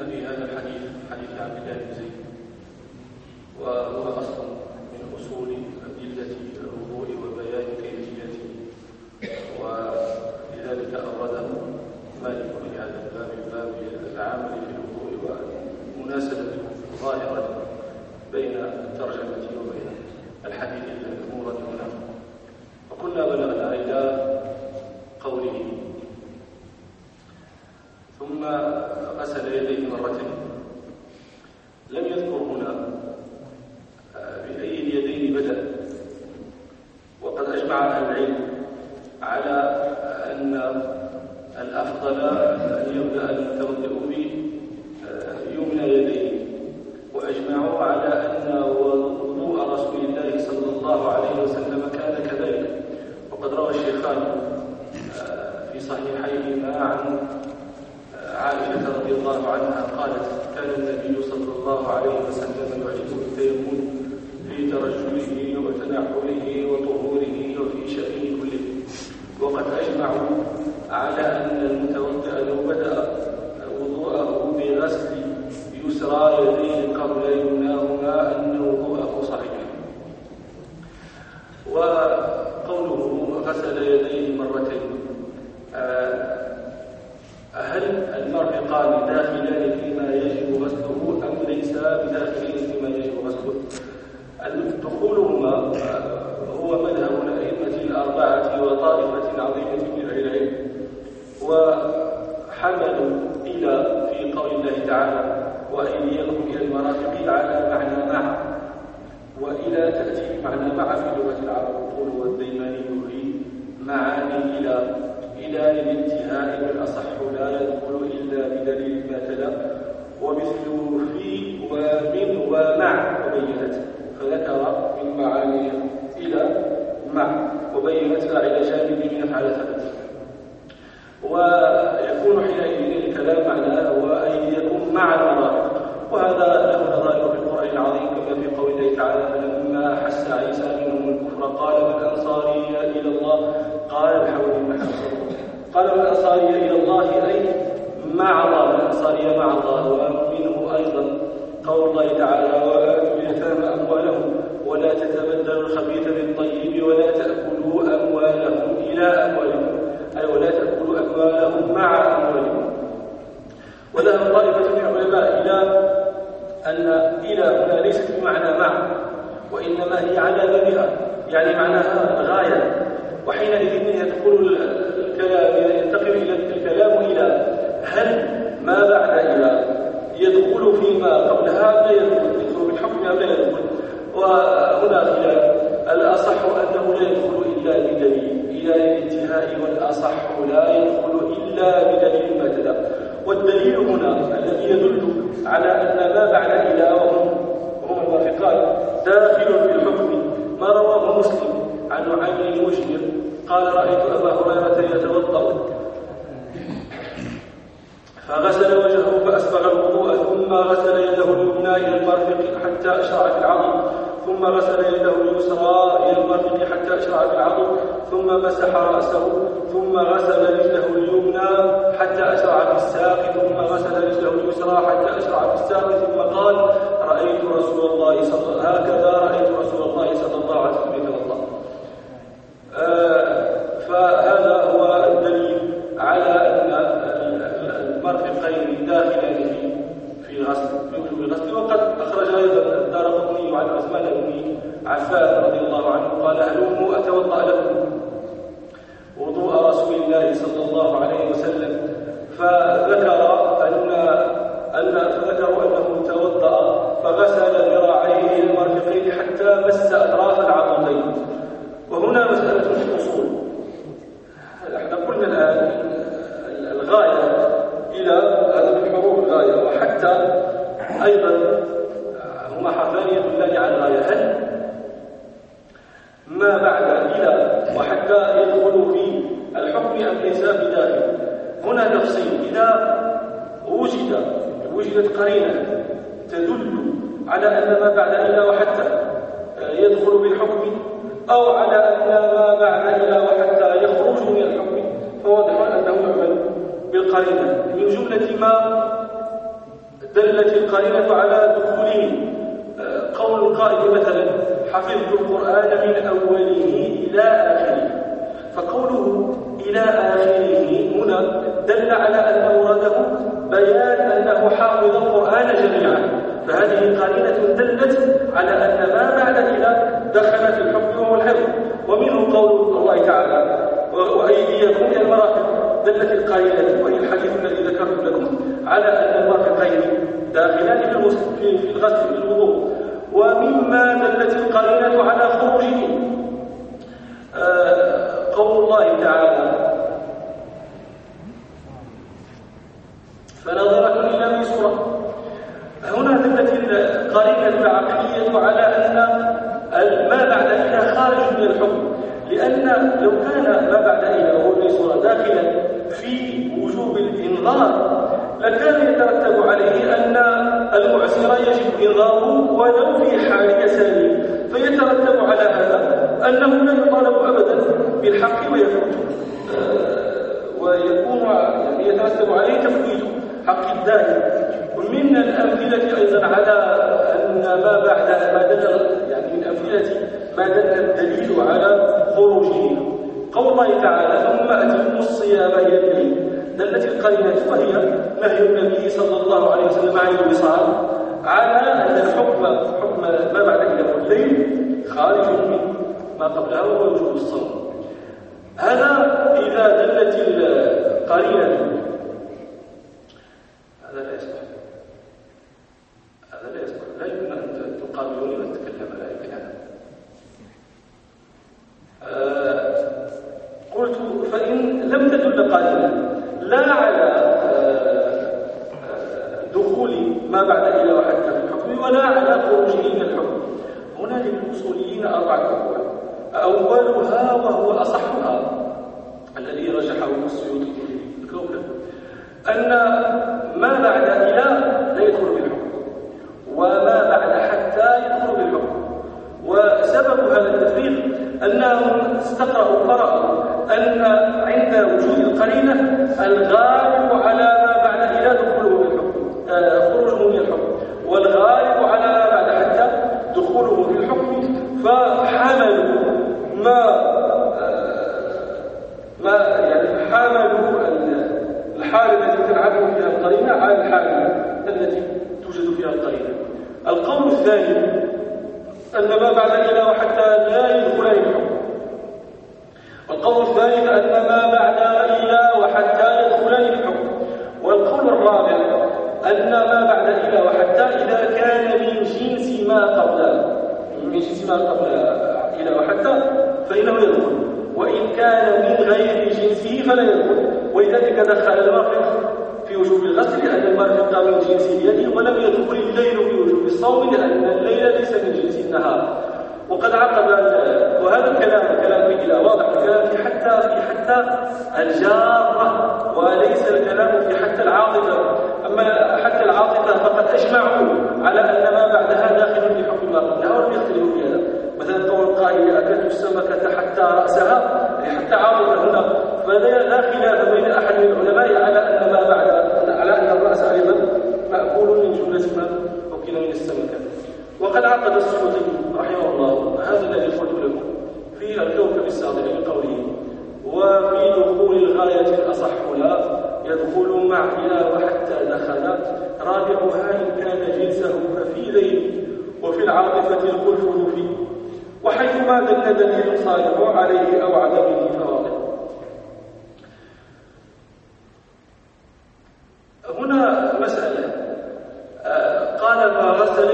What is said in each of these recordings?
الذي أنزل في قوله تعالى فلما أحس عيسى منهم الكفر قال من أنصاري إلى الله؟ قال الحول قال من أنصاري إلى الله؟ أي مع الله. من أنصاري مع الله ومنه أيضا قول الله تعالى المرفقين داخليه في غسل في وجوب الغسل. وقد أخرج أيضا الدار قطني عن عثمان بن عفان رضي الله عنه قال هلموا أتوضأ لكم. وضوء رسول الله صلى الله عليه وسلم فذكر أن أن فذكروا أنه توضأ فغسل ذراعيه المرفقين حتى مس أطراف العضدين فنظرة إلى ميسورة صورة. هنا تبدأ القرينة العقلية على أن ما بعد إلى خارج من الحكم. لأن لو كان ما بعد إلى هو ميسورة داخلا في وجوب الإنظار لكان يترتب عليه أن المعسر يجب إنظاره ولو في حال كسل. فيترتب على هذا أنه لا يطالب أبدا بالحق ويفوت آه، ويكون يعني يترتب عليه تفويته. حق الدائم. ومن الأمثلة أيضا على أن ما بعد ما دل يعني من أمثلة ما دل الدليل على خروجه. قول الله تعالى ثم أتم الصيام إلى الليل. دلت القرينة فهي نهي النبي صلى الله عليه وسلم عن الوصال. على أن الحكم حكم ما بعد قيام الليل خارج من ما قبله وجوب الصوم. هذا إذا دلت القرينة us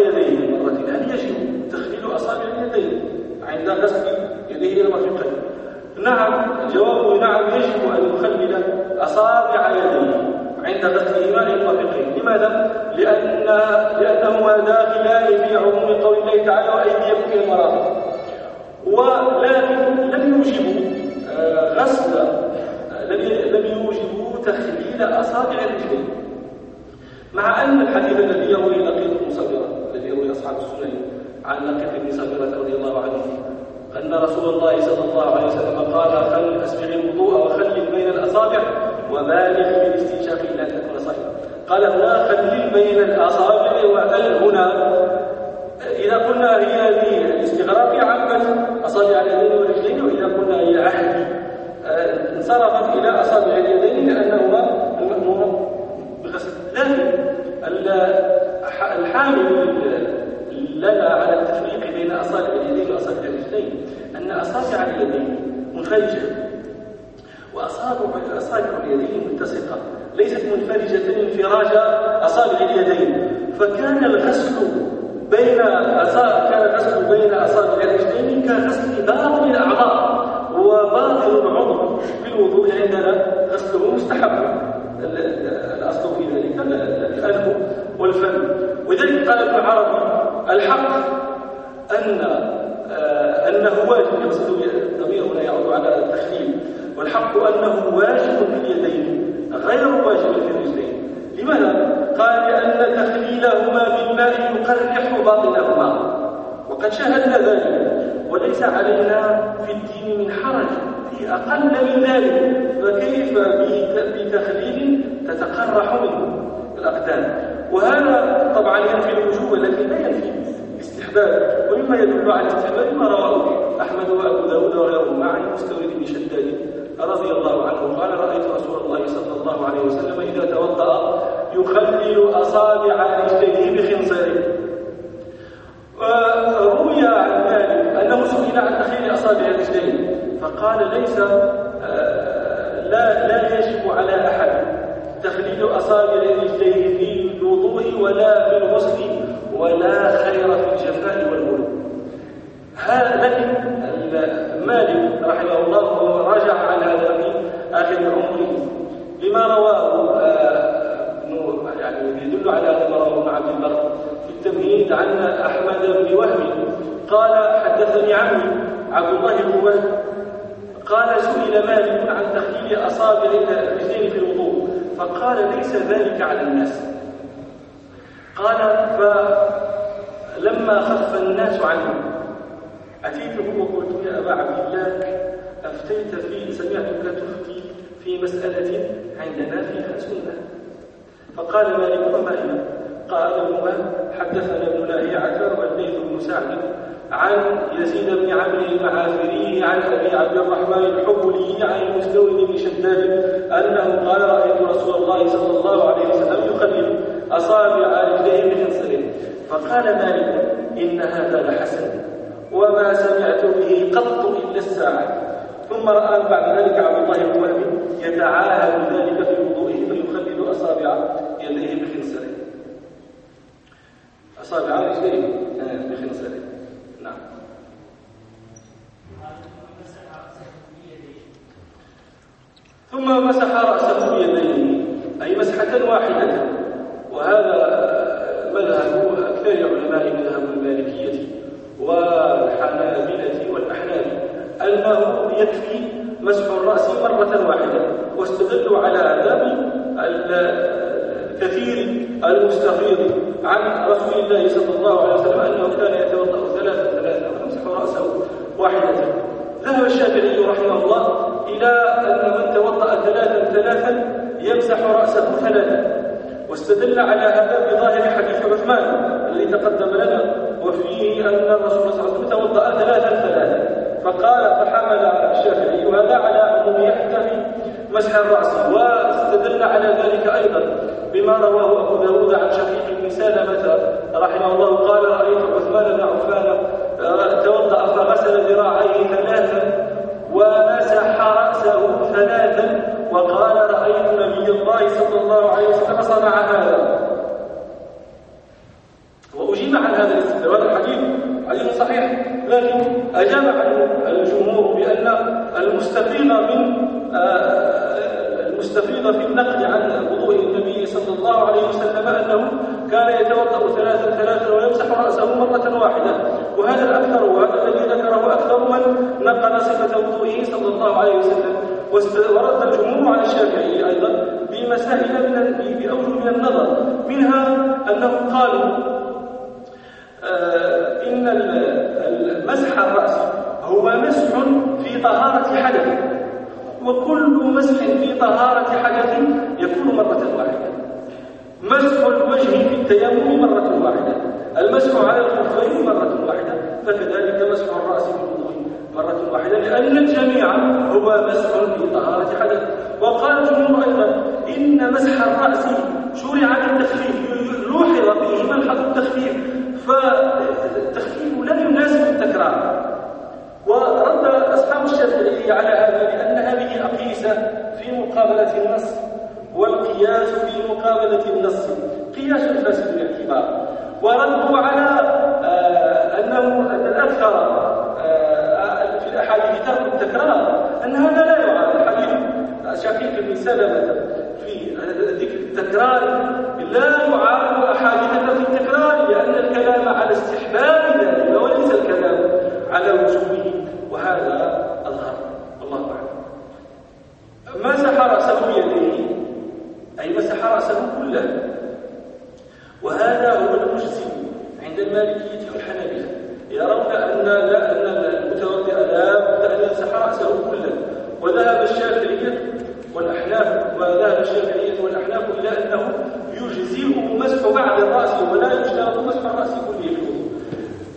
لأن تخليلهما بالماء يقرح باطنهما وقد شاهدنا ذلك وليس علينا في الدين من حرج في أقل من ذلك. فكيف بتخليل تتقرح منه الأقدام؟ وهذا طبعا ينفي الوجوب الذي لا ينفي الاستحباب ومما يدل على الاستحباب ما رواه أحمد وأبو داود وغيرهما عن مستورد بن شداد رضي الله عنه. قال رأيت رسول الله صلى الله عليه وسلم إذا توضأ يخلل أصابع رجليه بخنصره. وروي عن مالك أنه سئل عن تخليل أصابع الرجلين فقال ليس آه، لا لا يجب على أحد تخليل أصابع رجليه في الوضوء ولا في الغسل ولا خير في الجفاء والبلوغ لكن مالك رحمه الله رجع على هذا في آخر عمره لما رواه آه، يعني يدل على ما رواه عبد البر في التمهيد عن أحمد بن وهب قال حدثني عمي عبد الله بن وهب. قال سئل مالك عن تخليل أصابع الرجلين في الوضوء فقال ليس ذلك على الناس. قال فلما خف الناس عنه أتيته وقلت يا أبا عبد الله أفتيت في سمعتك تفتي في مسألة عندنا فيها سنة. فقال مالك وما هي قال ابن حدثنا ابن لاهيعة والليث بن سعد عن يزيد بن عمرو المعافري عن أبي عبد الرحمن الحبلي عن المستورد بن شداد أنه قال رأيت رسول الله صلى الله عليه وسلم يخلل أصابع رجليه بخنصره فقال مالك إن هذا لحسن وما سمعت به قط إلا الساعة. ثم رأى بعد ذلك عبد الله بن وهب يتعاهد ذلك في وضوئه فيخلل أصابع يديه بخنصره اصابع رجليه بخنصره نعم. ثم مسح رأسه بيديه. أي مسحة واحدة. وهذا مذهب أكثر علماء مذهب المالكية والحنابلة والأحناف أنه يكفي مسح الرأس مرة واحدة. واستدلوا على هذا الكثير المستفيض عن رسول الله صلى الله عليه وسلم أنه كان يتوضأ ثلاثة ثلاثة ويمسح رأسه واحدة. ذهب الشافعي رحمه الله إلى أن من توضأ ثلاثا ثلاثا يمسح رأسه ثلاثا. واستدل على هذا بظاهر حديث عثمان الذي تقدم لنا وفيه أن الرسول صلى الله عليه وسلم توضأ ثلاثا ثلاثا. فقال فحمل الشافعي وهذا على عموميته مسح الرأس واستدل على ذلك أيضا بما رواه أبو داود عن شقيق بن سلمة رحمه الله. قال رأيت عثمان بن عفان آه، توضأ فغسل ذراعيه ثلاثا ومسح رأسه ثلاثا وقال رأيت نبي الله صلى الله عليه وسلم صنع هذا. وأجيب عن هذا الاستدلال الحديث حديث صحيح. لكن أجاب الجمهور بأن المستفيض من آه، المستفيض في النقل عن وضوء النبي صلى الله عليه وسلم أنه كان يتوضأ ثلاثا ثلاثا ويمسح رأسه مرة واحدة. وهذا الأكثر وهذا الذي ذكره أكثر من نقل صفة وضوئه صلى الله عليه وسلم. ورد الجمهور على الشافعي أيضا بمسائل من بأوجه من النظر. منها أنهم قالوا آه، إن مسح الرأس هو مسح في طهارة حدث. وكل مسح في طهارة حدث يكون مرة واحدة. التيمم مرة واحدة. المسح على الخفين مرة واحدة. فكذلك مسح الرأس بالوضوء مرة واحدة لأن الجميع هو مسح في طهارة حدث. وقال الجمهور أيضا. إن مسح الرأس شرع بالتخفيف لوحظ فيه ملحظ التخفيف. فالتخفيف لا يناسب التكرار ورد أصحاب الشافعية على هذا لأن هذه أقيسة في مقابلة النص والقياس في مقابلة النص. قياس فاسد الاعتبار. وردوا على آه أنه أن الأكثر آه في الأحاديث ترك التكرار. أن هذا لا يعاد حديث شقيق بن سلمة في ذكر التكرار لا يعارض أحاديث في التكرار لأن الكلام على استحباب ذلك وليس الكلام على وجوبه وهذا أظهر الله أعلم. مسح رأسه بيديه؟ أي مسح رأسه كله. وهذا هو المجزي عند المالكية والحنابلة. يرون أن لا أن المتوضئ لا بد أن يمسح رأسه كله. وذهب الشافعية والأحناف وذهب الشافعية والأحناف إلى أنه يجزئه مسح بعض الرأس ولا يشترط مسح الرأس كله. في الوضوء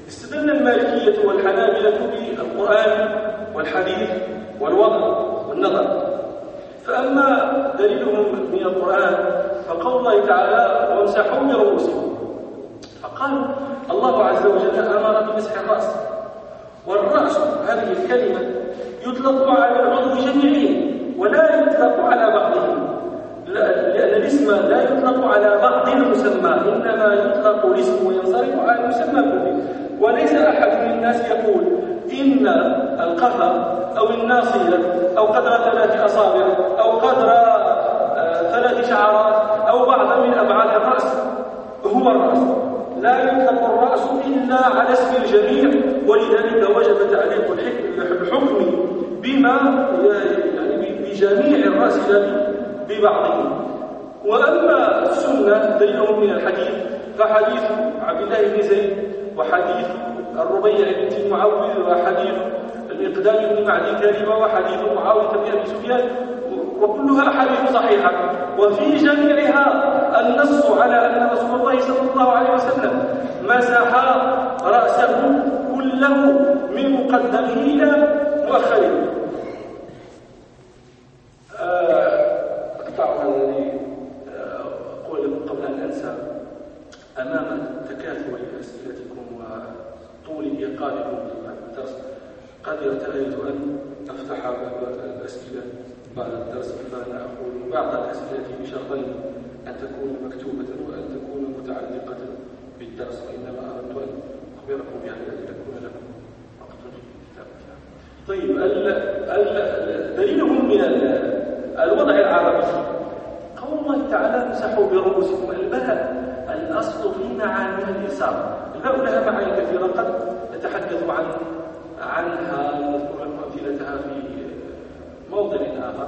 استدل المالكية والحنابلة بالقرآن والحديث والوضع والنظر. فأما دليلهم من القرآن فقول الله تعالى وامسحوا برؤوسكم فقال الله عز وجل أمر بمسح الرأس والرأس هذه الكلمة يطلق على العضو جميعه ولا يطلق على بعضه لأن الاسم لا يطلق على بعض المسمى إنما يطلق الاسم وينصرف على المسمى كله. وليس أحد من الناس يقول إن القفا أو الناصية أو قدر ثلاث أصابع أو قدر آه، ثلاث شعرات أو بعض من أبعاد الرأس هو الرأس. لا يطلق الرأس إلا على اسم الجميع ولذلك وجب تعليق الحكم بما يعني بجميع الرأس لا ببعضه. وأما السنة دليلهم من الحديث فحديث عبد الله بن زيد وحديث الربيع بنت معوذ وحديث الإقدام بن معدي كريمة وحديث معاوية بن أبي سفيان وكلها أحاديث صحيحة. وفي جميعها النص على أن رسول الله صلى الله عليه وسلم مسح رأسه كله من مقدمه إلى مؤخره. أقطع الذي أقول لكم قبل أن أنسى. أمام تكاثر أسئلتكم وطول إيقافكم في الدرس قد ارتأيت أن أفتح باب الأسئلة بعد الدرس فأنا أقول بعض الأسئلة بشرطين أن تكون مكتوبة وأن تكون متعلقة بالدرس وإنما أردت أن أخبركم بها لأن يكون لكم وقت في كتابتها طيب دليلهم من الوضع العربي. قول الله تعالى امسحوا برؤوسكم الباء الأصل في معاني الإيسار الباء لها معاني كثيرة قد نتحدث عن عنها نذكر لكم أمثلتها في موطن آخر.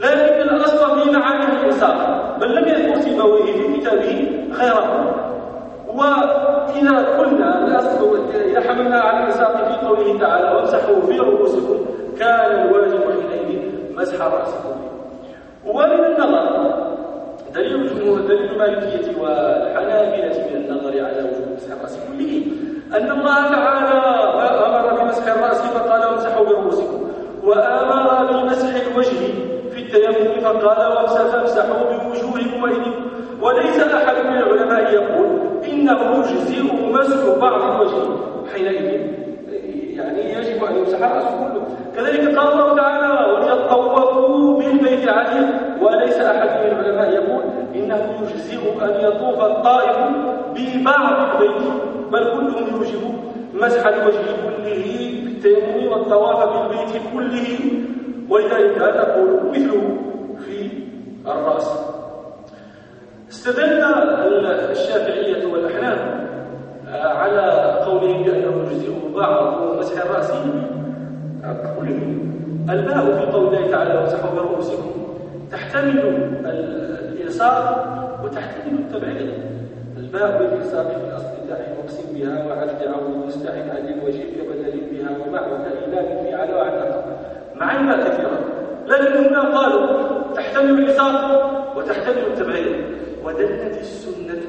لكن الأصل في معاني الإنسان. بل لم يذكر سيبويه في كتابه غيره. وإذا قلنا الأصل إذا حملنا على الإنسان في قوله تعالى وامسحوا في رؤوسكم كان الواجب حينئذ مسح رأسكم ومن النظر دليل دليل المالكية والحنابلة من النظر على وجوب مسح الرأس كله أن الله تعالى أمر بمسح الرأس فقال وامسحوا برؤوسكم وأمر بمسح الوجه في التيمم فقال فامسحوا بوجوهكم وأيديكم. وليس أحد من العلماء يقول إنه يجزئ مسح بعض الوجه حينئذ. يعني يجب أن الرأس كله. كذلك قال الله تعالى وليطوفوا بالبيت العتيق وليس أحد من العلماء يقول إنه يجزئ أن يطوف الطائف ببعض البيت بل كلهم يوجب مسح الوجه كله بالتيمم والطواف بالبيت كله. ولذلك تقول مثله في الرأس. استدل الشافعية والأحناف على قولهم بأنه يجزئ بعض مسح الرأس كله الباء في قول الله تعالى وامسحوا برؤوسكم تحتمل الإلصاق وتحتمل التبعيد الباء بالإلصاق في الأصل داعي مقسم بها وعد عون مستعين عن الوجه كبدل بها ومعنى إيمان في على وعد معاني كثيرة. لكن هنا قالوا تحتمل الإلصاق وتحتمل التبعير ودلت السنة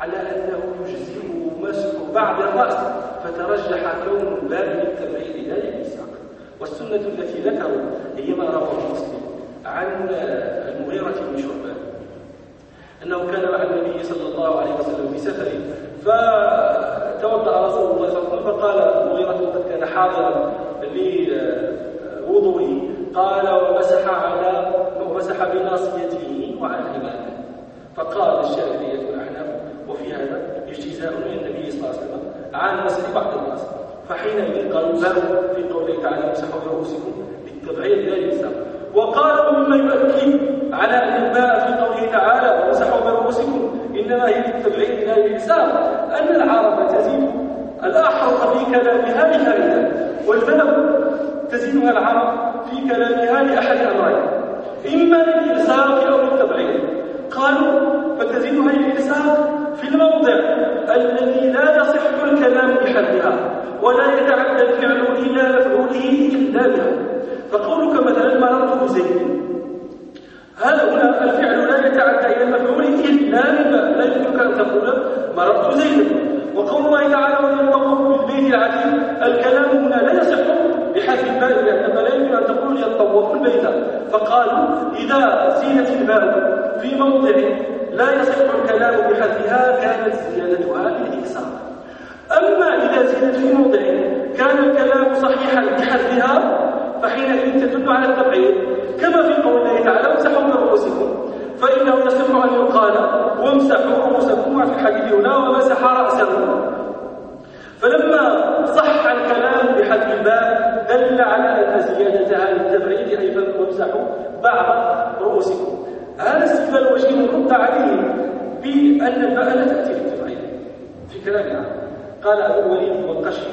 على أنه يجزئه مسح بعد الرأس فترجح كون الباب للتبعير لا للإساق والسنة التي ذكروا هي ما رواه مسلم عن المغيرة بن شعبة أنه كان مع النبي صلى الله عليه وسلم في سفر فتوضأ رسول الله صلى الله عليه وسلم فقال المغيرة قد كان حاضرا لوضوئه قال ومسح على ومسح بناصيته وعلى حماره فقال الشافعية وفي هذا اجتزاء من النبي صلى الله عليه وسلم. عن مسح بعض الناس. فحينئذ قالوا الباب في قوله تعالى امسحوا برؤوسكم بالتبعير لا يلزم وقالوا مما يؤكد على ان الباء في قوله تعالى وامسحوا برؤوسكم إنما هي بالتبعير لا يلزم أن العرب تزيد الأحرف في كلامها لفائده والباب تزيدها العرب في كلامها لاحد امرين إما للالزام أو للتبعير قالوا فتزيدها للالزام في الموضع الذي لا يصح الكلام بحدها ولا يتعدى الفعل إلى مفعوله إلا بها فقولك مثلا مررت بزيد. هل هنا الفعل لا يتعدى إلى المفعول إلا بما لا يمكنك أن تقول مررت زيدا وقول الله تعالى وليطوف بالبيت العتيق الكلام هنا لا يصح بحذف الباء لأنما لا يمكن أن تقول يطوف البيت. فقالوا إذا زينت الباء في موضع لا يصح الكلام بحذفها كانت زيادتها للإكسار أما إذا زيدت في موضع كان الكلام صحيحا بحذفها فحينئذ تدل على التبعيد كما في قول الله تعالى امسحوا برؤوسكم فإنه يصح أن يقال وامسحوا رؤوسكم في الحديث هنا ومسح رأسه. فلما صح الكلام بحذف الباء دل على أن زيادتها للتبعيد أي فامسحوا بعض رؤوسكم. هذا استدلال وجيه رد عليه بأن الباء لا تأتي للتبعيد في كلامنا قال أبو الوليد والقشي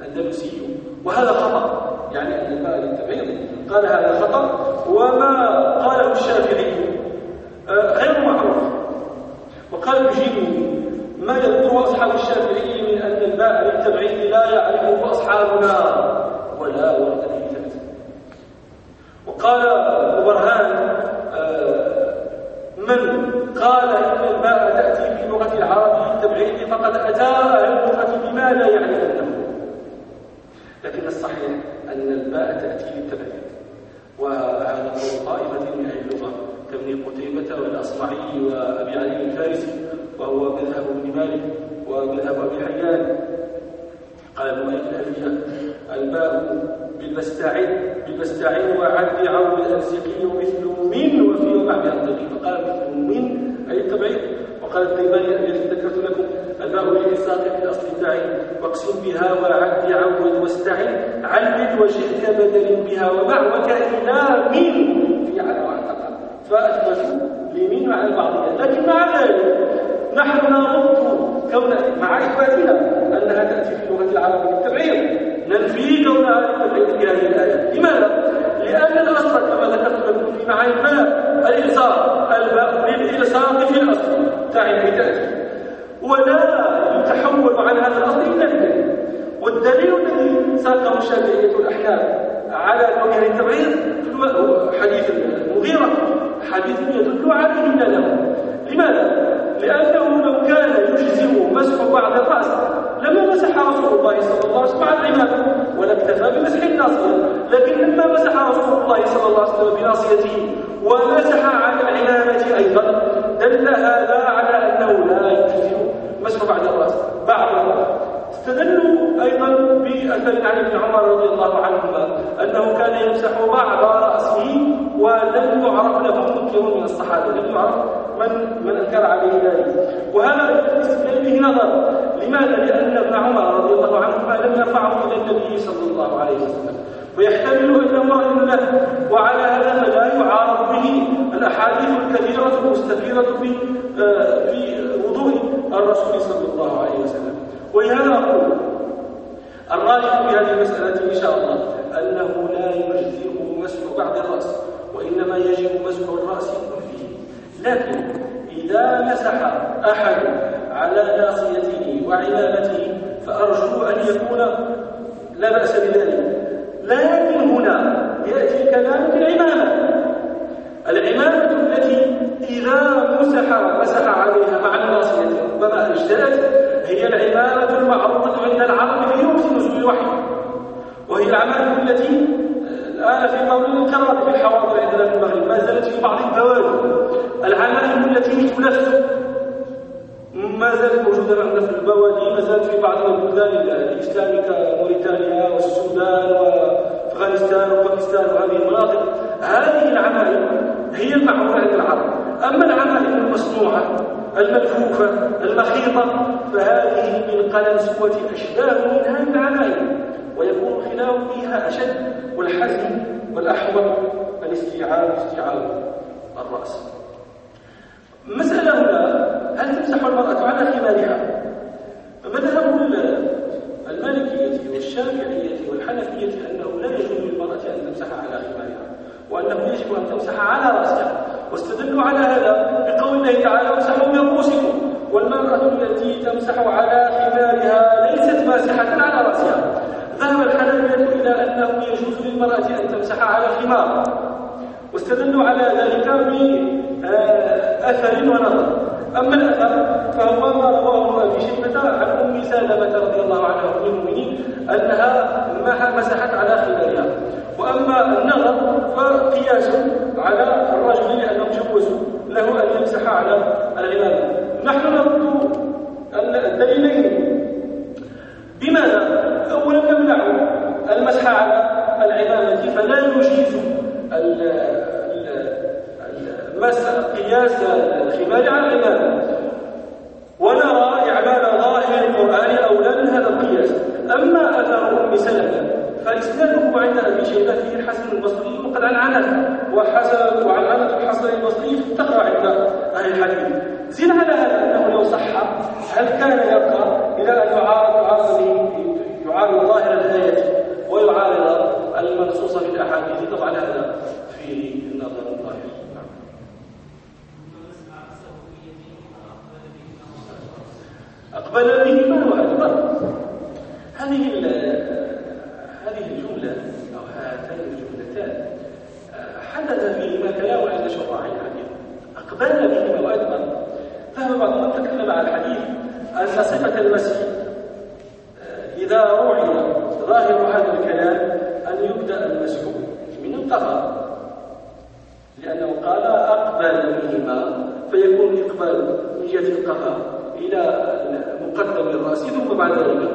الأندلسي وهذا خطأ. يعني أن الباء للتبعيد قال هذا خطأ. وما قاله الشافعي آه، غير معروف. وقال يجيبه ما يذكر أصحاب الشافعي من أن الباء للتبعيد لا يعرفه أصحابنا؟ ولا ورد في ذلك وقال برهان من قال إن الباء تأتي في لغة العرب للتبعيد فقد أتى اللغة بما لا يعرفونه لكن الصحيح أن الباء تأتي للتبعيد وهذا هو طائفة من أهل اللغة كابن قتيبة والأصمعي وأبي علي الفارسي وهو مذهب ابن مالك ومذهب أبي حيان. قال ابن الألفية الباء بالمستعد بالمستعد وعد عون الأنسقي مثل من وفي وقع بأنطقي فقال مثل من أي التبعيد وقال الديماني الذي ذكرت لكم الباء للإساق في الأصل الداعي واقسم بها وعد عود واستعد علد وجئك بدل بها ومع وكأن من في على فأثبتوا لمن مع البعضية لكن مع ذلك نحن نرد كون مع إثباتنا أنها تأتي في لغة العرب بالتبعير في هذه الآية لماذا؟ لأن الأصل كما ذكرت لكم في معاني الماء الإلصاق الباء للإلصاق في الأصل تعي تأتي ولا يتحول عن هذا الأصل إلا بدليل والدليل الذي ساقه الشافعية الأحناف على كونها للتبعير حديث المغيرة حديث يدل عليه لا له لماذا؟ لأنه لو كان يجزئ مسح بعض الرأس لما مسح رسول الله صلى الله عليه وسلم على العمامة ولا اكتفى بمسح الناصية لكن لما مسح رسول الله صلى الله عليه وسلم بناصيته ومسح على العمامة أيضا. دل هذا على أنه لا يجزئ مسح بعد الرأس. بعض الرأس. استدلوا أيضا بأثر عن ابن عمر رضي الله عنهما أنه كان يمسح بعض رأسه ولم يعرف له منكر من الصحابة. لم يعرف من من أنكر عليه ذلك. وهذا الاستدلال به نظر. لماذا؟ لأن ابن عمر رضي الله عنهما لم يرفعه إلى النبي صلى الله عليه وسلم ويحتمل أنه رأي له وعلى هذا فلا يعارض به الأحاديث الكثيرة المستفيضة في آه، في وضوء الرسول صلى الله عليه وسلم ولهذا أقول الراجح في هذه المسألة إن شاء الله أنه لا يجزئ مسح بعد الرأس وإنما يجب مسح الرأس كله لكن إذا مسح أحد على ناصيته وعمامته فأرجو أن يكون لا بأس بذلك لكن هنا يأتي الكلام في العمامة العمامة التي مسح مسح عليها مع الناصية ربما اجتلت هي العمامة المعروفة عند العرب في يوم نزول الوحي وهي العمامة التي الآن في قول الكرام في الحواضر عندنا في المغرب ما زالت في بعض البوادي. العمائم التي تلف ما زالت موجودة عندنا في البوادي ما زالت في بعض البلدان الإسلامية كموريتانيا والسودان وأفغانستان وباكستان وهذه المناطق. هذه العمائم هي المعروفة عند العرب. أما العمائم المصنوعة الملفوفة المخيطة فهذه من قلنسوة أشباه من هذه العمائم ويكون الخلاف فيها أشد والحزم والأحوط الاستيعاب استيعاب الرأس. مسألة هنا هل تمسح المرأة على خمارها فمذهب المالكية والشافعية والحنفية أنه لا يجوز للمرأة أن تمسح على خمارها وأنه يجب أن تمسح على رأسها. واستدلوا على هذا بقول الله تعالى امسحوا برؤوسكم والمرأة التي تمسح على خمارها ليست ماسحة على رأسها. ذهب الحنفية إلى أنه يجوز للمرأة أن تمسح على الخمار واستدلوا على ذلك بأثر ونظر. أما الأثر فهو ما رواه أبي شيبة عن أم سلمة رضي الله عنها أم المؤمنين أنها مسحت على خمارها. وأما النظر فقياس على الرجل لأنه جوزوا له أن يمسح على العمامة نحن نرد الدليلين. بماذا؟ أولا نمنع المسح على العمامة فلا يجيز المسح قياس الخمار على العمامة ونرى إعمال ظاهر القرآن أولى من هذا القياس. أما أثر أم سلمة فإسناده عند أبي شيبة فيه الحسن البصري وقد عنعنه وحسن وعنعنة الحسن البصري تقرأ عند أهل الحديث. زين على هذا أنه لو صح هل كان يبقى؟ أن يعارض يعارض يعارض ظاهر الآية ويعارض المنصوص في الأحاديث طبعا هذا في النظر الظاهر. أقبل بهما وأدبر هذه هذه الجملة أو هاتان الجملتان حدث فيهما كلام عند شراح الحديث. أقبلنا بهما وأدبر ذهب بعضهم تكلم على الحديث أن صفة المسح إذا روعي ظاهر هذا الكلام أن يبدأ المسح من القفا لأنه قال أقبل بهما فيكون الإقبال من جهة القفا إلى مقدم الرأس ثم بعد ذلك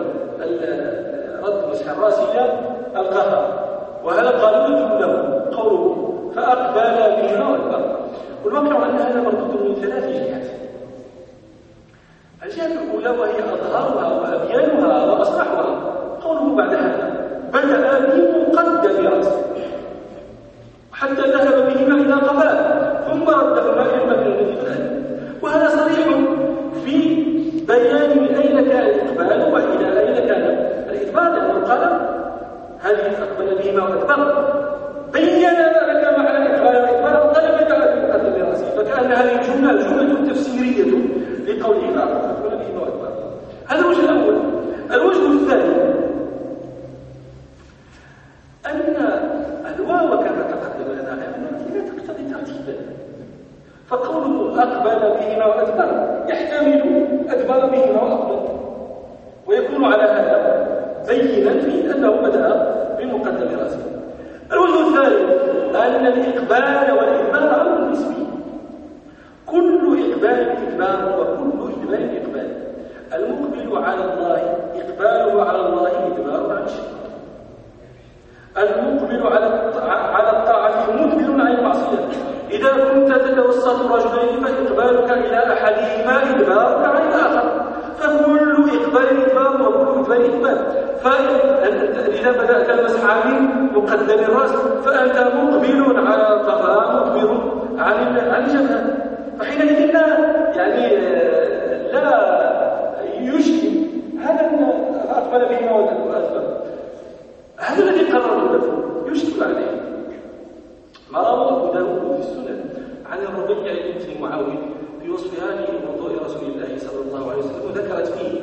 رد مسح الرأس إلى القفا وهذا قانون له قوله فأقبل وأدبر والواقع أن هذا مردود من ثلاث جهات. الجهة الأولى وهي أظهرها وأبيانها وأصلحها قوله بعد هذا بدأ بمقدم رأسه حتى ذهب بهما إلى قفاه ثم ردهما إلى المكان الذي في وهذا صريح في بيان من أين كان الإقبال وإلى أين كان الإدبار لأنه قال هذه أقبل بهما وأدبر بين لك معنى الإقبال والإدبار طلب بمقدم رأسه فكأن هذه الجملة جملة تفسيرية لقوله فأقبل بهما وأدبر هذا الوجه الأول. الوجه الثاني. أن الواو كما تقدم لنا لا تقتضي ترتيبا فقوله أقبل بهما وأدبر يحتمل أدبر بهما وأقبل. ويكون على هذا بينا في أنه بدأ بمقدم رأسه. الوجه الثالث أن الإقبال والإدبار أمر نسبي كل إقبال إدبار وكل إدبار إقبال المقبل على الله إقباله على الله إدبار عن الشيطان المقبل على على الطاعة مدبر عن المعصية إذا كنت تتوسط رجلين فإقبالك إلى أحدهما إدبار عن الآخر فكل إقبال إدبار وكل إقبال إقبال فإذا بدأت المسح من مقدم الرأس فأنت مقبل على القفا مقبل عن عن الجبهة فحينئذ لا يعني لا يشكل هذا أقبل بهما وأدبر هذا الذي قرروا له يشكل عليه ما روى ابو داود في السنن عن الربيع بنت معاويه في وصفها لوضوء رسول الله صلى الله عليه وسلم وذكرت فيه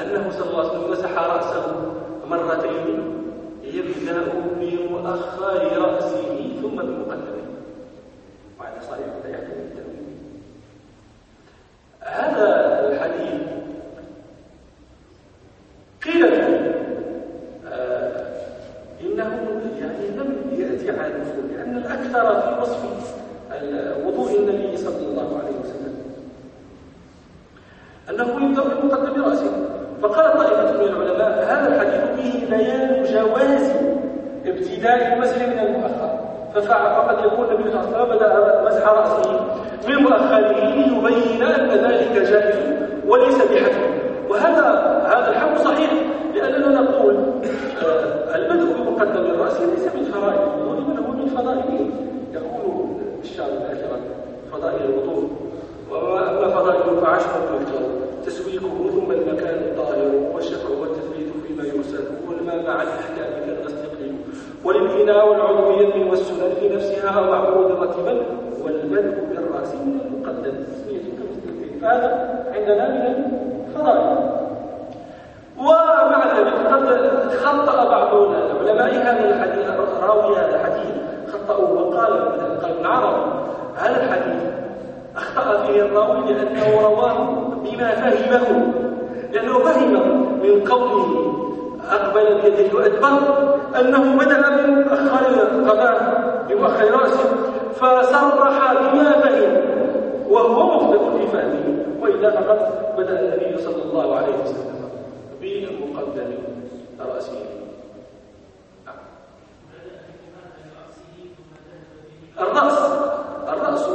انه صلى الله عليه وسلم مسح راسه مرتين يبدا بمؤخر راسه ثم بمقدمه وهذا صحيح لا يحتمل التاويل فقال طائفة من العلماء هذا الحديث فيه بيان جواز ابتداء المسح من المؤخر. فقد يكون النبي صلى الله عليه وسلم بدأ مسح رأسه. من مؤخره ليبين أن ذلك جائز وليس بحكم وهذا هذا الحق صحيح لأننا نقول آه، البدء بمقدم الرأس ليس من فرائض. هذا عندنا من الفضائل ومع ذلك قد خطأ بعض العلماء هذا الحديث راوي هذا الحديث خطأوا وقال قال ابن عربي هذا الحديث أخطأ فيه الراوي لأنه رواه بما فهمه. لأنه فهم من قوله أقبل بيده وأدبر أنه بدأ من أخر القبائل بمؤخر رأسه فصرح بما فهم وهو مخطئ في فهمه وإلا فقد بدأ النبي صلى الله عليه وسلم بمقدم رأسه الرأس الرأس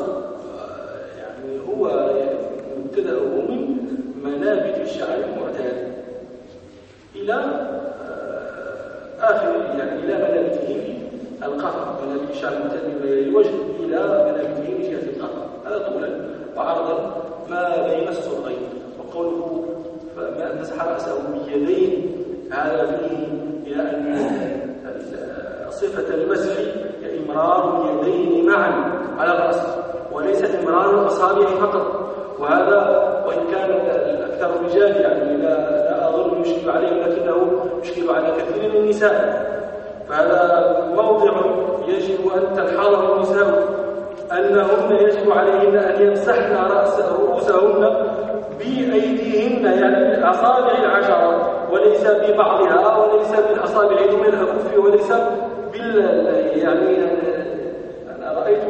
يعني هو مبتدأه من منابت الشعر المعتاد إلى آه، آخر يعني إلى منابته في القفا منابت الشعر المعتاد من الوجه إلى منابته من جهة القفا هذا طولا وعرضا ما بين السرقين وقوله فما مسح رأسه بيدين هذا فيه إلى أن صفة المسح إمرار اليدين معا على الرأس وليس إمرار الأصابع فقط. وهذا وإن كان أكثر الرجال يعني لا, لا أظن يشكل عليه لكنه يشكل على كثير من النساء. فهذا موضع يجب أن تلحظه النساء أنهن يجب عليهن أن يمسحن رأس رؤوسهن بأيديهن يعني بالأصابع العشرة وليس ببعضها وليس بالأصابع دون الأكف وليس بال يعني أنا رأيت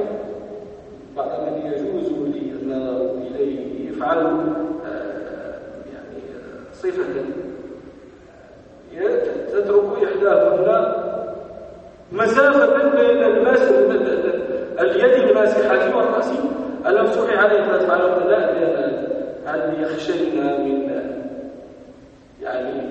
بعض من يجوز لي النظر إليه. يفعل آه، يعني صفة. تترك إحداهن مسافة بين الماس اليد الماسحة والرأس. الممسوح عليه فتفعله لا؟ هل يخشينا من يعني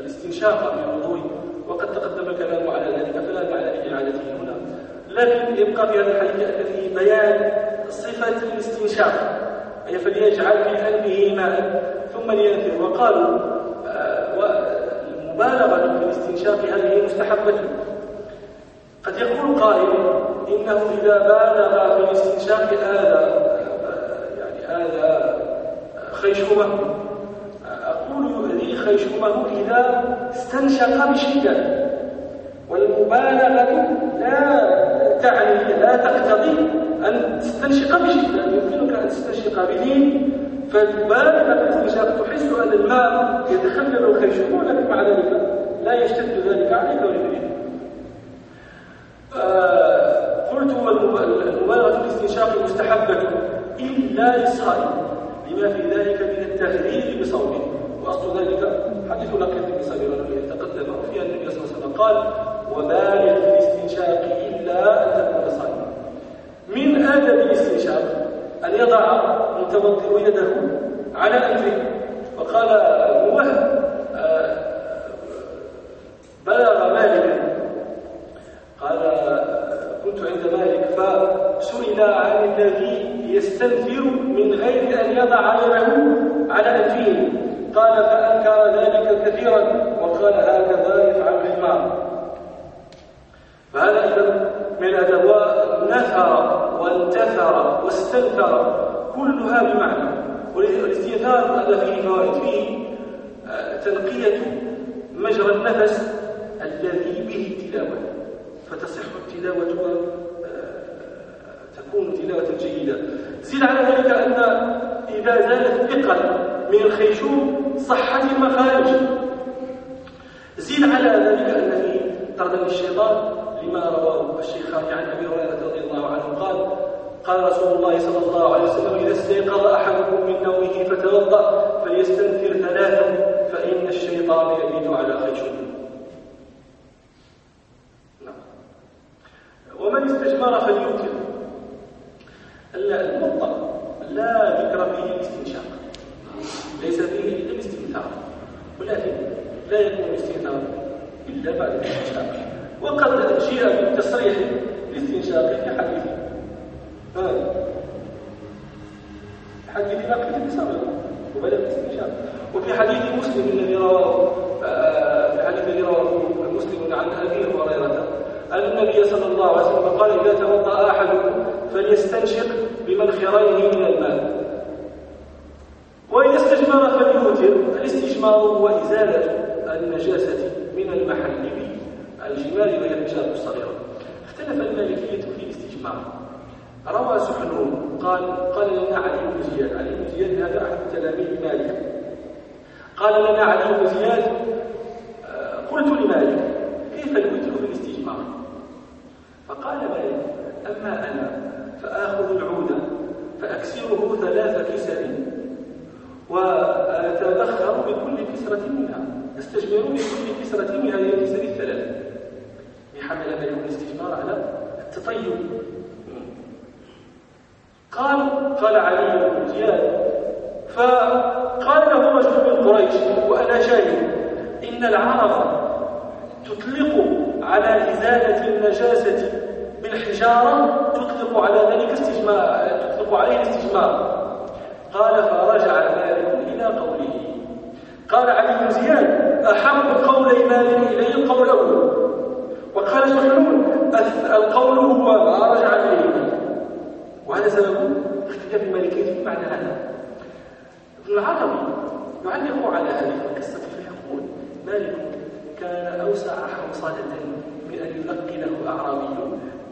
الاستنشاق في الوضوء وقد تقدم الكلام على ذلك فلا داعي لإعادته هنا. لكن يبقى في هذا الحديث فيه بيان صفة الاستنشاق أي فليجعل في أنفه ماء ثم لينثر وقالوا آه، والمبالغة في الاستنشاق هذه مستحبة. قد يقول قائل إنه إذا بالغ في الاستنشاق هذا يعني هذا خيشومة. أقول خيشومه إذا استنشق بشدة والمبالغة لا تعني لا تقتضي أن تستنشق بشدة يمكنك أن تستنشق بلين فالبالغة في الاستنشاق تحس أن الماء يتخلل الخيشوم لكن مع ذلك لا يشتد ذلك عليك ولغيرك آه، قلت المبالغة في الاستنشاق مستحبة إلا للصائم لما في ذلك من التغرير بصوته وأصل ذلك حديث لقيت بن سبيل الذي تقدم وفيها النبي صلى الله عليه وسلم قال وبالغ في الاستنشاق إلا أن تكون صائما. من آداب الاستنشاق أن يضع المتوضئ يده على أنفه وقال وهب آه، بلغ مالك. قال كنت عند مالك فسئل عن الذي يستنفر من غير أن يضع يده على أنفه قال فأنكر ذلك كثيرا وقال هكذا يفعل الحمار فهذا إذا من الأدوات نثر وانتثر واستنثر كلها بمعنى. والاستنثار هذا فيه فوائد. فيه آه، تنقية مجرى النفس الذي به التلاوة فتصح التلاوة وتكون تلاوة جيدة. زيد على ذلك أن إذا زالت ثقل من الخيشوم صحت المخارج زيد على ذلك أن فيه طردا الشيطان لما رواه الشيخان عن أبي هريرة رضي الله عنه قال قال رسول الله صلى الله عليه وسلم إذا استيقظ أحدكم من نومه فتوضأ فليستنفر ثلاثا فإن الشيطان يبيت على خيشومه نعم. ومن استجمر فليوتر المطلق لا ذكر فيه الاستنشاق. ليس فيه إلا الاستنثار ولكن لا يكون الاستنثار إلا بعد الاستنشاق. وقد جيء بالتصريح الاستنشاق في حديث حديث نقل النساء وبدأ الاستنشاق. وفي حديث مسلم الذي رواه آه، في حديث الذي رواه مسلم عن أبي هريرة أن النبي صلى الله عليه وسلم قال إذا توضأ أحدكم فليستنشق بمنخريه من الماء. وإذا استجمر فليوتر الاستجمار هو إزالة النجاسة من المحل الجمال وهي الحجاب الصغيرة اختلف المالكية في الاستجمار. روى سحنون قال قال لنا علي بن زياد. علي بن زياد هذا أحد تلاميذ مالك. قال لنا علي بن زياد آه، قلت لمالك كيف الوتر في الاستجمار؟ فقال مالك أما أنا فآخذ العود فأكسره ثلاث كسر. كسرة منها استجمر بكل كسرة من هذه الكسر الثلاث بحمل ملك الاستجمار على التطيب. قال قال علي بن زياد فقال له رجل من قريش وأنا شاهد إن العرب تطلق على إزالة النجاسة بالحجارة تطلق على ذلك استجمار تطلق عليه الاستجمار. قال فرجع مالك إلى قوله. قال علي بن زياد أحب قولي مالك إليه الأول وقال سحنون القول هو ما رجع إليه. وهذا سبب اختلاف المالكية في معنى هذا. ابن العربي يعلق على هذه القصة فيقول مالك كان أوسع حوصلة من أن يلقنه أعرابي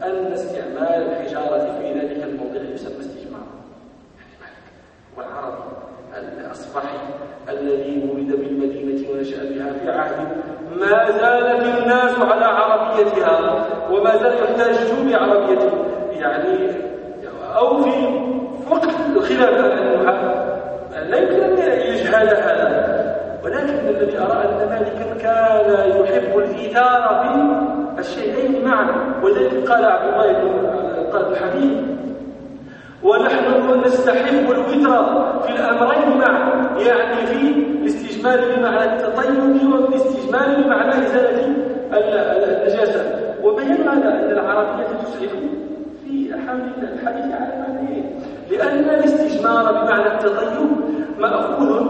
أن استعمال الحجارة في ذلك الموضع يسمى استجمار والعربي الأصبحي الذي ولد بالمدينة ونشأ بها في عهد. ما زالت الناس على عربيتها وما زال يحتاج بعربيته يعني أو في وقت الخلاف النحاة لا يمكن أن يجهل هذا. ولكن الذي أرى أن مالكا كان يحب الإيثار في الشيئين معا ولذلك قال عبد الله بن الحبيب ونحن نستحب الوتر في الأمرين معا يعني في الاستجمال بمعنى التطيب وفي الاستجمال بمعنى إزالة النجاسة. وبينا أن العربية تسعف في الحديث على معنيين. لأن الاستجمار بمعنى التطيب مأخوذ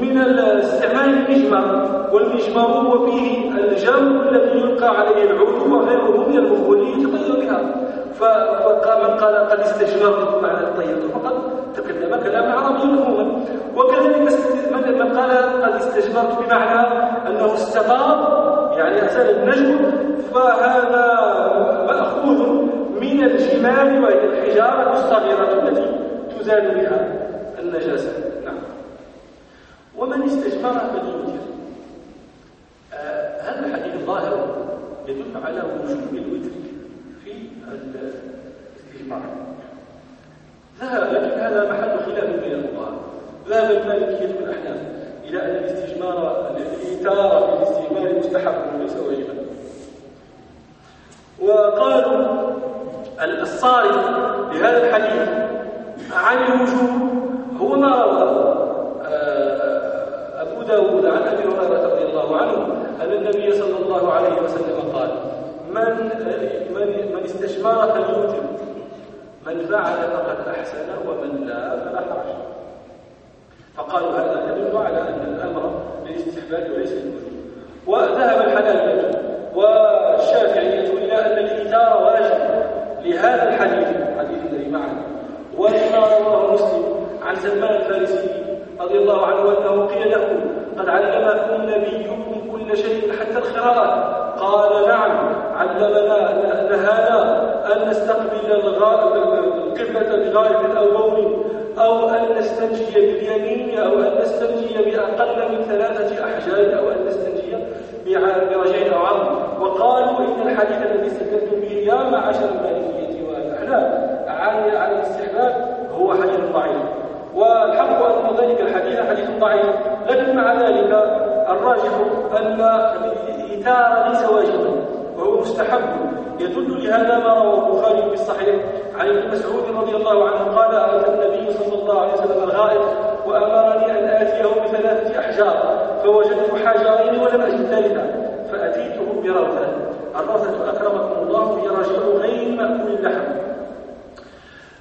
من استعمال المجمر والمجمر هو فيه الجو الذي يلقى عليه العود وغيره من المخولين يتطير بها فمن قال قد استجمرت بمعنى الطيب. فقد تكلم كلام عربي مفهوما وكذلك من قال قد استجمرت بمعنى أنه استطاب يعني ازال النجم فهذا مأخوذ من الجمال وهي الحجاره الصغيرة التي تزال بها النجاسة. نعم. ومن استجمر فليوتر آه هذا الحديث ظاهر يدل على وجوب الوتر. الاستجمار ذهب لكن هذا محل خلاف بين الفقهاء ذهب المالكية والأحناف إلى أن الاستجمار الإيثار في الاستجمار مستحب وليس واجبا وقالوا الصارف لهذا الحديث عن الوجوب هو ما روى آه، أبو داود عن أبي هريرة رضي الله عنه أن النبي صلى الله عليه وسلم قال من من من استشمار فليوتر من فعل فقد أحسن ومن لا فلا حرج فقالوا هذا يدل على أن الأمر للاستحباب وليس للوجوب وذهب الحنابلة والشافعية إلى أن الإيثار واجب لهذا الحديث الحديث الذي معنا. ولما رواه مسلم عن سلمان الفارسي رضي الله عنه أنه قيل له قد علمكم نبيكم كل شيء حتى الخراءة قال نعم علمنا نهانا أن نستقبل القبلة بغائب أو بول أو أن نستنجي باليمين أو أن نستنجي بأقل من ثلاثة أحجار أو أن نستنجي برجع أو عظم وقالوا إن الحديث الذي استدلتم به يا معشر المالكية والأحلام عن عن الاستحباب هو حديث ضعيف. والحق أن ذلك الحديث حديث ضعيف لكن مع ذلك الراجح أن الإيثار ليس واجبا وهو مستحب. يدل لهذا ما رواه البخاري في الصحيح عن ابن مسعود رضي الله عنه قال أتى النبي صلى الله عليه وسلم الغائب وأمرني أن آتيه بثلاثة أحجار فوجدت حجرين ولم أجد ثالثا فأتيته بروثة. الروثة أكرمكم الله هي رجل غير مأكول اللحم.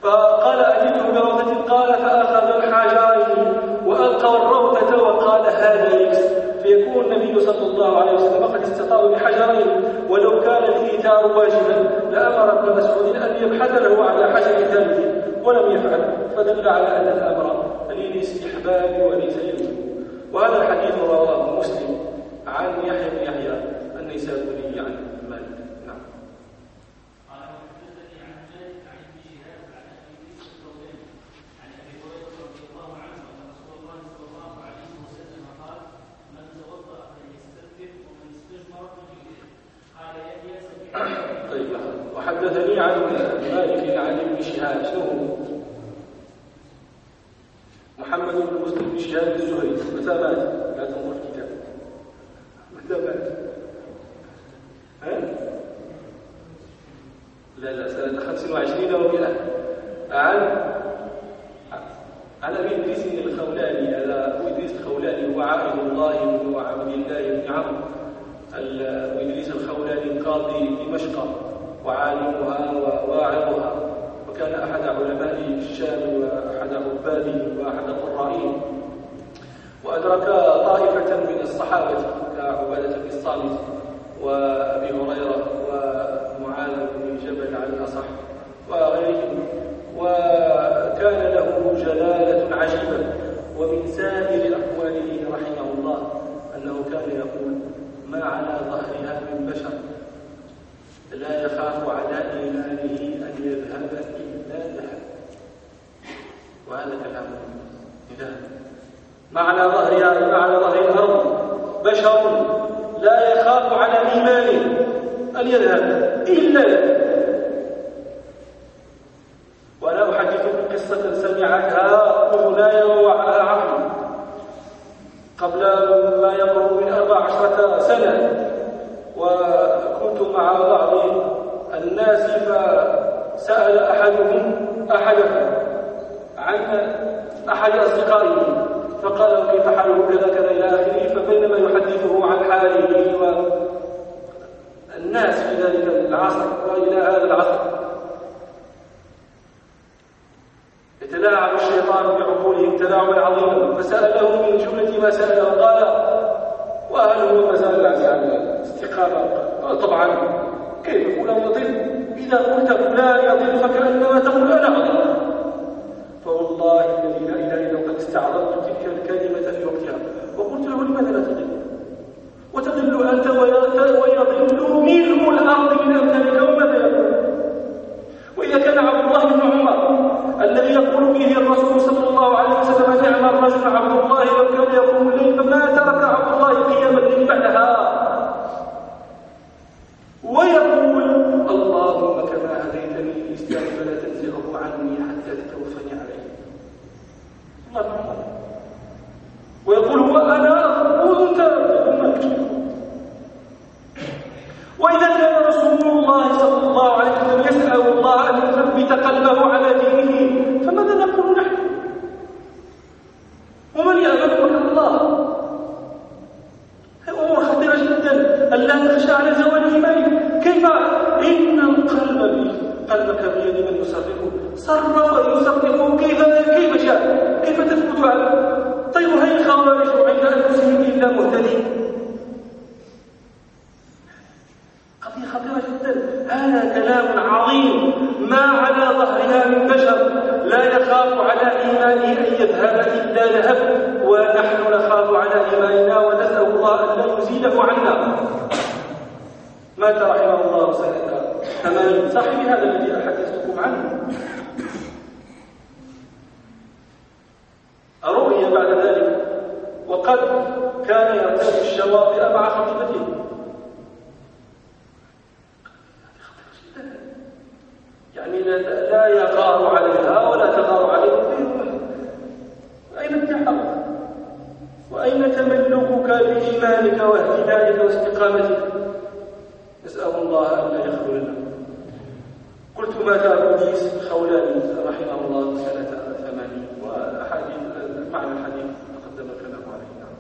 فقال أتيته بروثة؟ قال فأخذ الحجرين وألقى الروثة وقال هذا يكسر فيكون النبي صلى الله عليه وسلم قد استطاع بحجرين ولو كان الإيثار واجبا لأمر ابن مسعود أن يبحث له على حجر ثالث ولم يفعل فدل على أن الأمر للاستحباب وليس للوجوب. وهذا الحديث رواه مسلم عن يحيى بن يحيى النيسابوري عن مالك وحدثني عن مالك عن ابن شهاب شنو محمد بن مسلم بن شهاب الزهري. متى مات؟ لا تنظر الكتاب. متى مات؟ ها؟ لا لا سنة 25 و100 عن عن ابي ادريس الخولاني. هذا ابو ادريس الخولاني. هو عائد الله بن عبد الله بن عمرو. ابو إدريس الخولاني قاضي دمشق وعالمها وواعظها وكان أحد علماء الشام وأحد عباده وأحد قرائهم وأدرك طائفة من الصحابة كعبادة بن الصامت وأبي هريرة ومعاذ بن جبل على الأصح وغيرهم. وكان له جلالة عجيبة ومن سائر أقواله رحمه الله أنه كان يقول ما على ظهرها من بشر لا يخاف على إيمانه أن يذهب إلا ذهب وهذا كلام إذا معنى ظهرها معنى ظهر الأرض. بشر لا يخاف على إيمانه أن يذهب إلا. وأنا أحدثكم قصة سمعتها أذناي ووعاها عقلي قبل ما يقرب من أربع عشرة سنة وكنت مع بعض الناس فسأل أحدهم أحدهم عن أحد أصدقائه فقال كيف حاله كذا كذا إلى آخره فبينما يحدثه عن حاله والناس في ذلك العصر وإلى هذا العصر. يتلاعب الشيطان بعقولهم تلاعبا عظيما فسأله من جملة ما سأله قال وهل هو ما زال عن الاستقامة طبعا كيف فلان يضل إذا قلت فلان يضل فكأنما تقول أنا أضل فوالله الذي لا إله إلا قد استعرضت تلك الكلمة في وقتها وقلت له لماذا لا تضل وتضل أنت ويضل ملء الأرض من أمثالك وماذا يقول وإذا كان عبد الله بن عمر الذي يقول به الرسول صلى الله عليه وسلم نعم الرجل عبد الله لو كان يقوم الليل فما ترك عبد الله قيام الليل بعدها ويقول اللهم كما هديتني للإسلام فلا تنزعه عني حتى تتوفني عليه الله ويقول هو أنا وأنت وإذا كان رسول الله صلى الله عليه وسلم يسأل الله أن يثبت قلبه على دينه فماذا نقول نحن ومن يأمن مكر الله أمور خطيرة جدا ألا نخشى على زوال إيمانك كيف إن القلب قلبك بيد من يصرفه صرف ويصرفه كيف كيف شاء كيف تثبت على طيب هل الخوارج عند أنفسهم إلا مهتدين قضية خطيرة جدا هذا كلام عظيم ما على ظهرها من بشر لا يخاف على إيمانه أن يذهب إلا ذهب ونحن نخاف على إيماننا ونسأل الله أن لا يزيله عنا مات رحمه الله سنة ثمانين صاحب هذا الذي أحدثتكم عنه رؤي بعد ذلك وقد كان يرتدي الشواطئ مع خطيبته يعني لا يغار عليها ولا تغار عليه أين التحق وأين تملكك بإيمانك واهتدائك واستقامتك. نسأل الله أن لا يخذلنا. قلت مات أبو جيس الخولاني رحمه الله سنة ثمانين وأحاديث معنى الحديث تقدم الكلام عليه نعم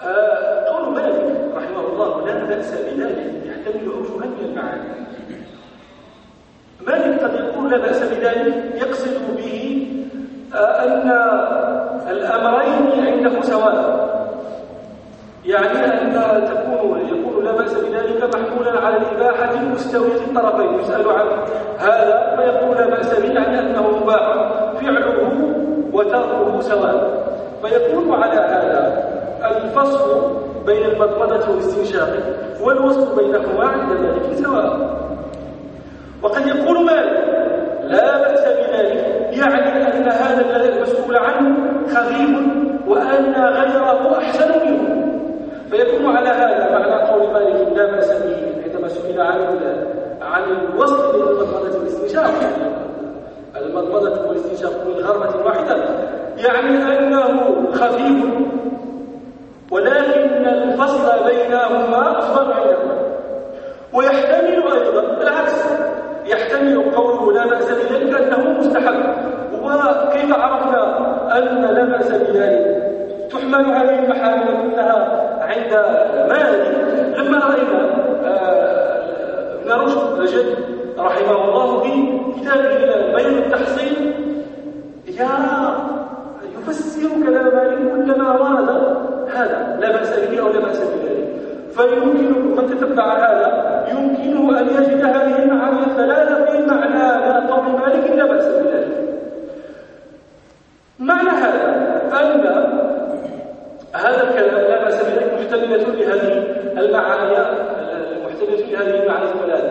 آه، قول مالك رحمه الله لا بأس بذلك يحتمل أوجها من المعاني مالك قد يقول لا بأس بذلك يقصد به آه، أن الأمرين عنده سواء يعني أن تكون يكون لا بأس بذلك محمولا على الإباحة المستوية الطرفين يسأل عن هذا فيقول لا بأس به يعني أنه مباح فعله وتركه سواء فيكون على هذا الفصل بين المضمضة والاستنشاق والوصف بينهما عند ذلك سواء وقد يقول مالك لا بأس بذلك يعني أن هذا الذي المسؤول عنه خفيف وأن غيره أحسن منه فيكون على هذا معنى قول مالك لا بأس به عندما سئل عن عن الوصف بين المضمضة والاستنشاق المضمضة والاستنشاق من غرمة واحدة يعني أنه خفيف ولكن الفصل بينهما أفضل عندنا ويحتمل أيضا العكس يحتمل قوله لا بأس بذلك أنه مستحب وكيف عرفنا أن لا بأس بذلك تحمل هذه المحامل كلها عند مالك لما رأينا آه، ابن رشد رجل رحمه الله في كتابه بين التحصيل. يرى يفسر كلام مالك كلما ورد. هذا لا بأس به أو لا بأس بذلك فيمكن من تتبع هذا يمكنه أن يجد هذه المعاني الثلاثة في معنى قول مالك لا بأس بذلك معنى هذا أن هذا الكلام لا بأس بذلك محتملة لهذه المعاني محتملة لهذه المعاني الثلاثة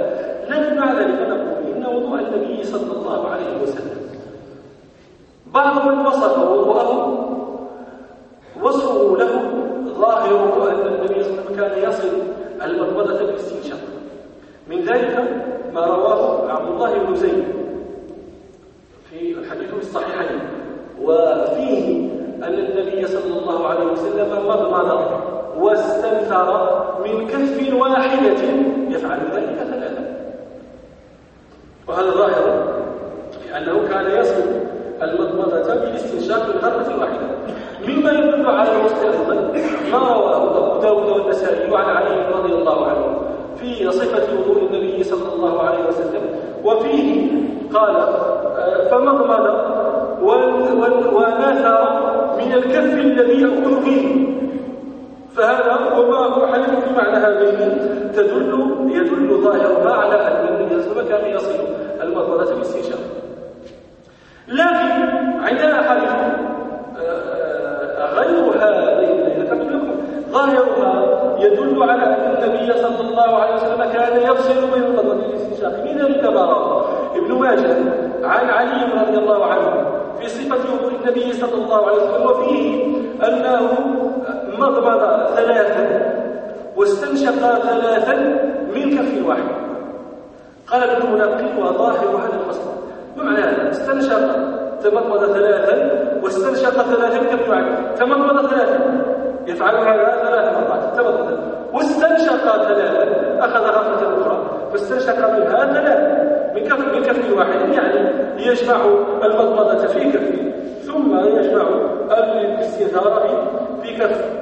لكن مع ذلك نقول إن وضوء النبي صلى الله عليه وسلم بعض من وصف وضوءه وصفه له ظاهر أن النبي صلى الله عليه وسلم كان يصل المضمضة بالاستنشاق من ذلك ما رواه عبد الله بن زيد في الحديث الصحيحين. وفيه أن النبي صلى الله عليه وسلم مضمض واستنثر من كف واحدة يفعل ذلك. ثلاثة وهذا ظاهر لأنه كان يصل المضمضة بالاستنشاق من مرة واحدة مما يدل على الوصف أيضا ما رواه أبو داود والنسائي عن علي رضي الله عنه في صفة وضوء النبي صلى الله عليه وسلم. وفيه قال آه، فمضمض ونثر من الكف الذي يأكل فيه. فهذا وما هو حديث بمعنى هذين تدل يدل ظاهرها على أن النبي صلى الله عليه وسلم كان يصل المضمضة بالاستنشاق لكن عندنا حديث غير هذين ظاهرها يدل على أن النبي صلى الله عليه وسلم كان يفصل بين الضربة الاستنشاق من ذلك ما ابن ماجه عن علي رضي الله عنه في صفة وضوء النبي صلى الله عليه وسلم وفيه أنه مضمض ثلاثا واستنشق ثلاثا من كف واحد. قال ابن منقل وظاهر هذا الفصل بمعنى هذا استنشق تمضمض ثلاثا واستنشق ثلاثا كف واحد. تمضمض ثلاثا. يفعل هذا ثلاث مرات. تمضمض واستنشق ثلاثا. أخذ غفلة أخرى. فاستنشق منها ثلاثا. من كف من كف واحد. يعني يجمع المضمضة في كف ثم يجمع الاستنثار في كف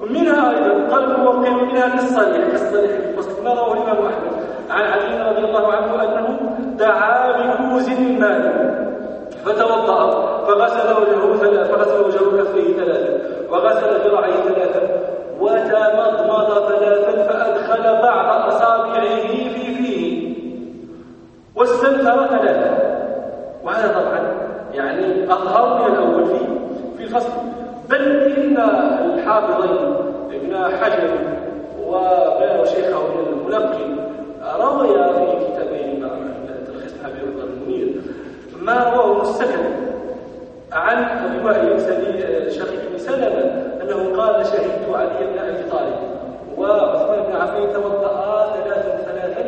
منها أيضا قال الموقع منها كالصريح كالصريح في الفصل رواه الإمام أحمد. عن علي رضي الله عنه أنه دعا بكوز من فتوضأ. فغسل وجهه ثلاث فغسل وجهه كفيه ثلاثا. وغسل ذراعيه ثلاثا. وتمضمض ثلاثا فأدخل بعض أصابعه في فيه. واستنثر ثلاثا. وهذا طبعا يعني أظهر من الأول في في الفصل. بل إن الحافظين ابن حجر وشيخه الملقن روي في كتابهما تلخيص الحبيب المنير. ما رواه السكن عن أبي وائل شقيق بن سلمة أنه قال شهدت علي بن أبي طالب وعثمان بن عفان توضأ ثلاثا ثلاثا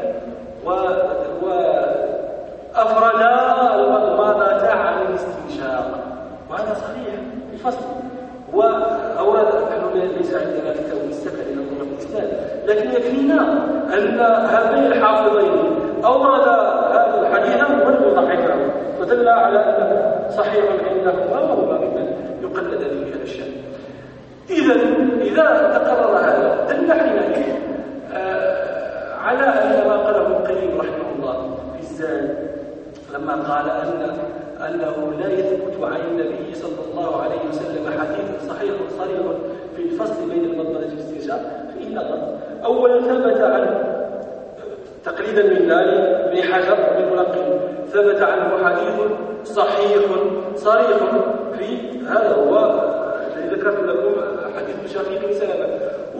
وأفردا المضمضه عن الاستنشاق. وهذا صحيح الفصل. وأورد نحن ليس عندنا كتاب مستكن إلى الله الإسلام. لكن يكفينا أن هذين الحافظين أورد هذا الحديث والمضحكة فدل على أنه صحيح عندهما وهما ممن يقلد به هذا الشأن إذا إذا تقرر هذا دل حينئذ آه على أن ما قاله ابن القيم رحمه الله في الزاد لما قال أن أنه لا يثبت عن النبي صلى الله عليه وسلم حديث صحيح صريح في الفصل بين المضمرة والاستنشاق فإن أولا ثبت عنه تقليدا من ذلك ابن حجر بن ملقن ثبت عنه حديث صحيح صريح في هذا هو الذي ذكرت لكم حديث شقيق بن سلمة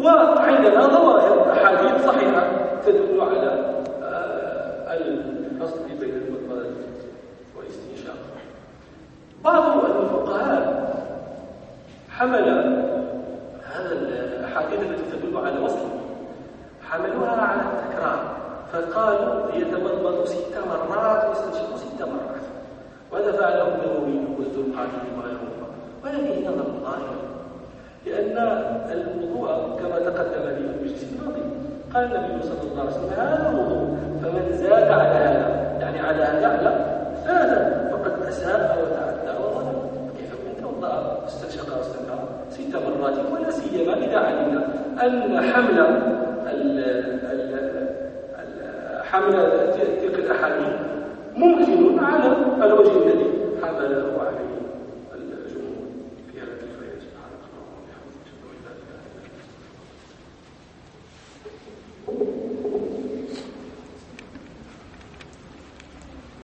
وعندنا ظواهر أحاديث صحيحة تدل على آه، الفصل بين المضمرة والاستنشاق بعض الفقهاء حمل هذا الأحاديث التي تدل على الوصل حملوها على التكرار فقالوا يتمضمض ست مرات ويستنشق ست مرات. وهذا فعله النووي والزرقاني وغيرهما ولكن نظر ظاهر لأن الوضوء كما تقدم في المجلس الماضي قال النبي صلى الله عليه وسلم هذا الوضوء فمن زاد على هذا يعني على هذا زاد فقد أساء وتعدى وظلم. كيف من توضأ استنشق واستنكر. ست مرات ولا سيما إذا علمنا أن حمل حمل تلك الأحاديث ممكن على الوجه الذي حمله عليه